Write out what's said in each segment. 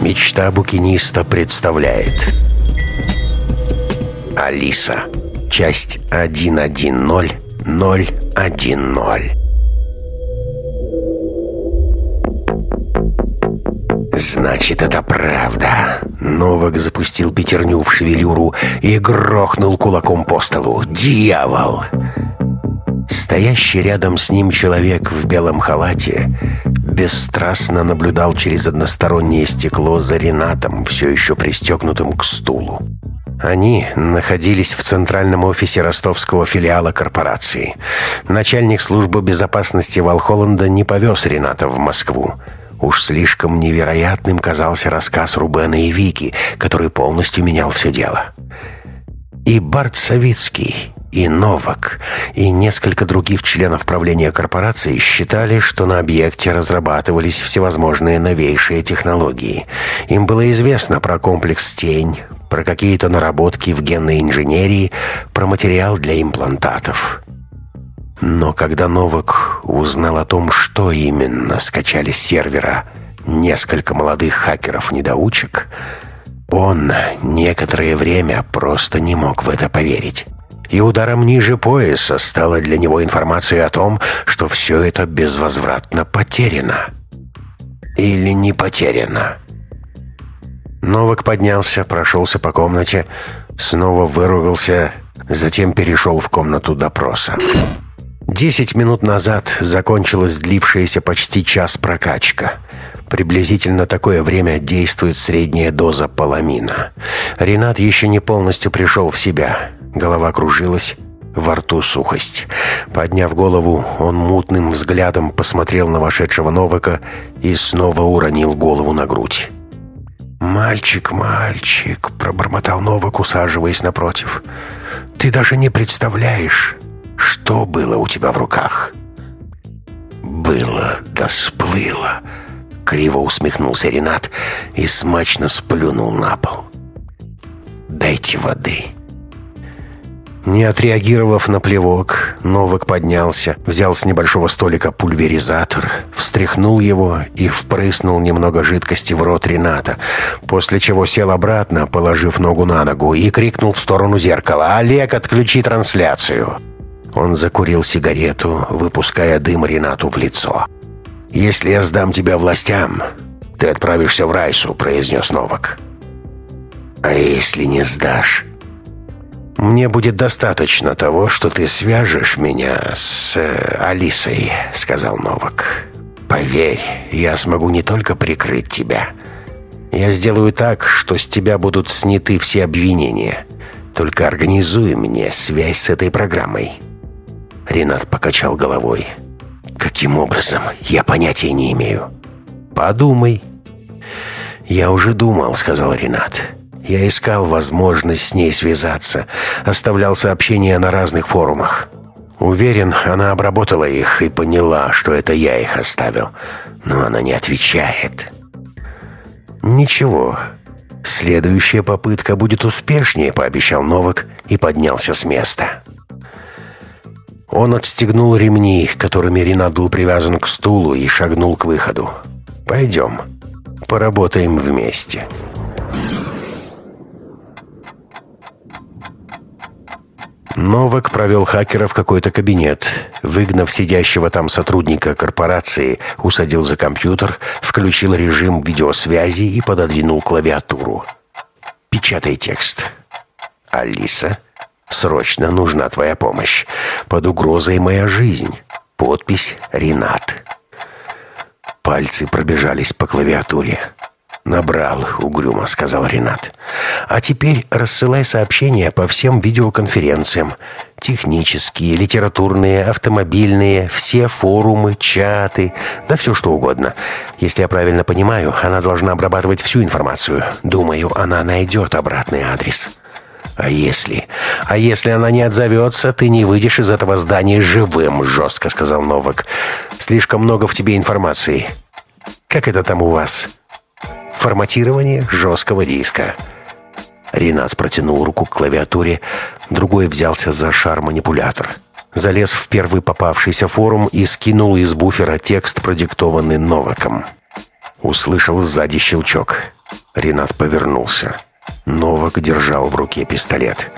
Мечта букиниста представляет Алиса Часть 1.1.0.0.1.0 Значит, это правда. Новак запустил пятерню в шевелюру и грохнул кулаком по столу. Дьявол! Стоящий рядом с ним человек в белом халате бесстрастно наблюдал через одностороннее стекло за Ренатом, все еще пристегнутым к стулу. Они находились в центральном офисе ростовского филиала корпорации. Начальник службы безопасности Валхолланда не повез Рената в Москву. Уж слишком невероятным казался рассказ Рубена и Вики, который полностью менял все дело. И Барт Савицкий, и Новак, и несколько других членов правления корпорации считали, что на объекте разрабатывались всевозможные новейшие технологии. Им было известно про комплекс «Тень», про какие-то наработки в генной инженерии, про материал для имплантатов. Но когда Новак узнал о том, что именно скачали с сервера несколько молодых хакеров-недоучек, он некоторое время просто не мог в это поверить и ударом ниже пояса стала для него информация о том, что все это безвозвратно потеряно. Или не потеряно. Новак поднялся, прошелся по комнате, снова выругался, затем перешел в комнату допроса. Десять минут назад закончилась длившаяся почти час прокачка. Приблизительно такое время действует средняя доза поламина. Ренат еще не полностью пришел в себя. Голова кружилась, во рту сухость. Подняв голову, он мутным взглядом посмотрел на вошедшего Новака и снова уронил голову на грудь. «Мальчик, мальчик», — пробормотал Новак, усаживаясь напротив. «Ты даже не представляешь, что было у тебя в руках». «Было да сплыло», — криво усмехнулся Ренат и смачно сплюнул на пол. «Дайте воды». Не отреагировав на плевок, Новак поднялся, взял с небольшого столика пульверизатор, встряхнул его и впрыснул немного жидкости в рот Рената, после чего сел обратно, положив ногу на ногу, и крикнул в сторону зеркала «Олег, отключи трансляцию!». Он закурил сигарету, выпуская дым Ренату в лицо. «Если я сдам тебя властям, ты отправишься в Райсу», — произнес Новак. «А если не сдашь?» «Мне будет достаточно того, что ты свяжешь меня с э, Алисой», — сказал Новак. «Поверь, я смогу не только прикрыть тебя. Я сделаю так, что с тебя будут сняты все обвинения. Только организуй мне связь с этой программой». Ренат покачал головой. «Каким образом? Я понятия не имею». «Подумай». «Я уже думал», — сказал Ренат. «Ренат». Я искал возможность с ней связаться, оставлял сообщения на разных форумах. Уверен, она обработала их и поняла, что это я их оставил. Но она не отвечает. Ничего. Следующая попытка будет успешнее, пообещал Новак и поднялся с места. Он отстегнул ремни, которыми Ренат был привязан к стулу, и шагнул к выходу. «Пойдем, поработаем вместе». Новак провел хакера в какой-то кабинет. Выгнав сидящего там сотрудника корпорации, усадил за компьютер, включил режим видеосвязи и пододвинул клавиатуру. «Печатай текст». «Алиса, срочно нужна твоя помощь. Под угрозой моя жизнь. Подпись «Ренат». Пальцы пробежались по клавиатуре. «Набрал», — угрюмо сказал Ренат. «А теперь рассылай сообщения по всем видеоконференциям. Технические, литературные, автомобильные, все форумы, чаты, да все что угодно. Если я правильно понимаю, она должна обрабатывать всю информацию. Думаю, она найдет обратный адрес». «А если? А если она не отзовется, ты не выйдешь из этого здания живым», — жестко сказал Новак. «Слишком много в тебе информации. Как это там у вас?» Форматирование жесткого диска. Ренат протянул руку к клавиатуре, другой взялся за шар-манипулятор. Залез в первый попавшийся форум и скинул из буфера текст, продиктованный Новаком. Услышал сзади щелчок. Ренат повернулся. Новак держал в руке пистолет.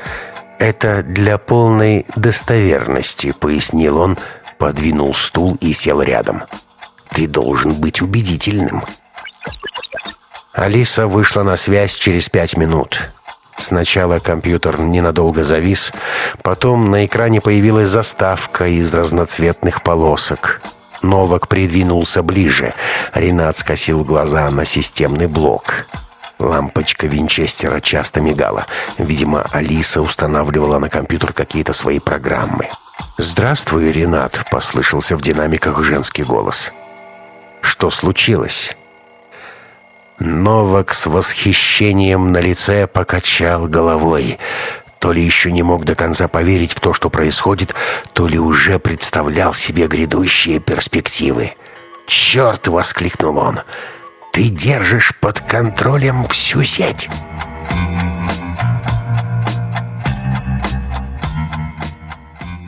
«Это для полной достоверности», — пояснил он, подвинул стул и сел рядом. «Ты должен быть убедительным». Алиса вышла на связь через пять минут. Сначала компьютер ненадолго завис, потом на экране появилась заставка из разноцветных полосок. Новак придвинулся ближе. Ренат скосил глаза на системный блок. Лампочка Винчестера часто мигала. Видимо, Алиса устанавливала на компьютер какие-то свои программы. «Здравствуй, Ренат», — послышался в динамиках женский голос. «Что случилось?» Новак с восхищением на лице покачал головой. То ли еще не мог до конца поверить в то, что происходит, то ли уже представлял себе грядущие перспективы. «Черт!» — воскликнул он. «Ты держишь под контролем всю сеть!»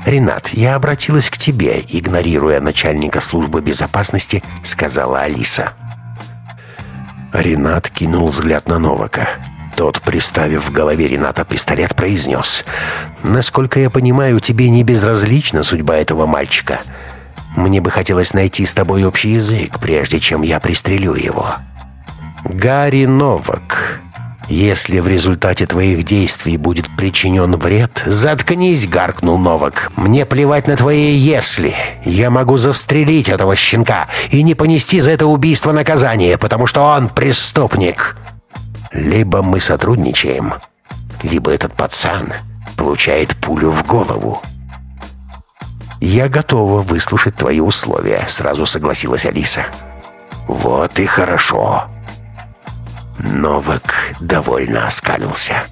«Ренат, я обратилась к тебе», — игнорируя начальника службы безопасности, сказала Алиса. Ренат кинул взгляд на Новака. Тот, приставив в голове Рената пистолет, произнес. «Насколько я понимаю, тебе не безразлична судьба этого мальчика. Мне бы хотелось найти с тобой общий язык, прежде чем я пристрелю его». «Гарри Новак, если в результате твоих действий будет причинен вред, заткнись, гаркнул Новак. Мне плевать на твои «если». Я могу застрелить этого щенка и не понести за это убийство наказание, потому что он преступник. Либо мы сотрудничаем, либо этот пацан получает пулю в голову. «Я готова выслушать твои условия», — сразу согласилась Алиса. «Вот и хорошо». Новак довольно оскалился.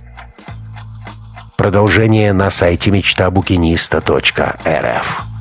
Продолжение на сайте мечтабукиниста.рф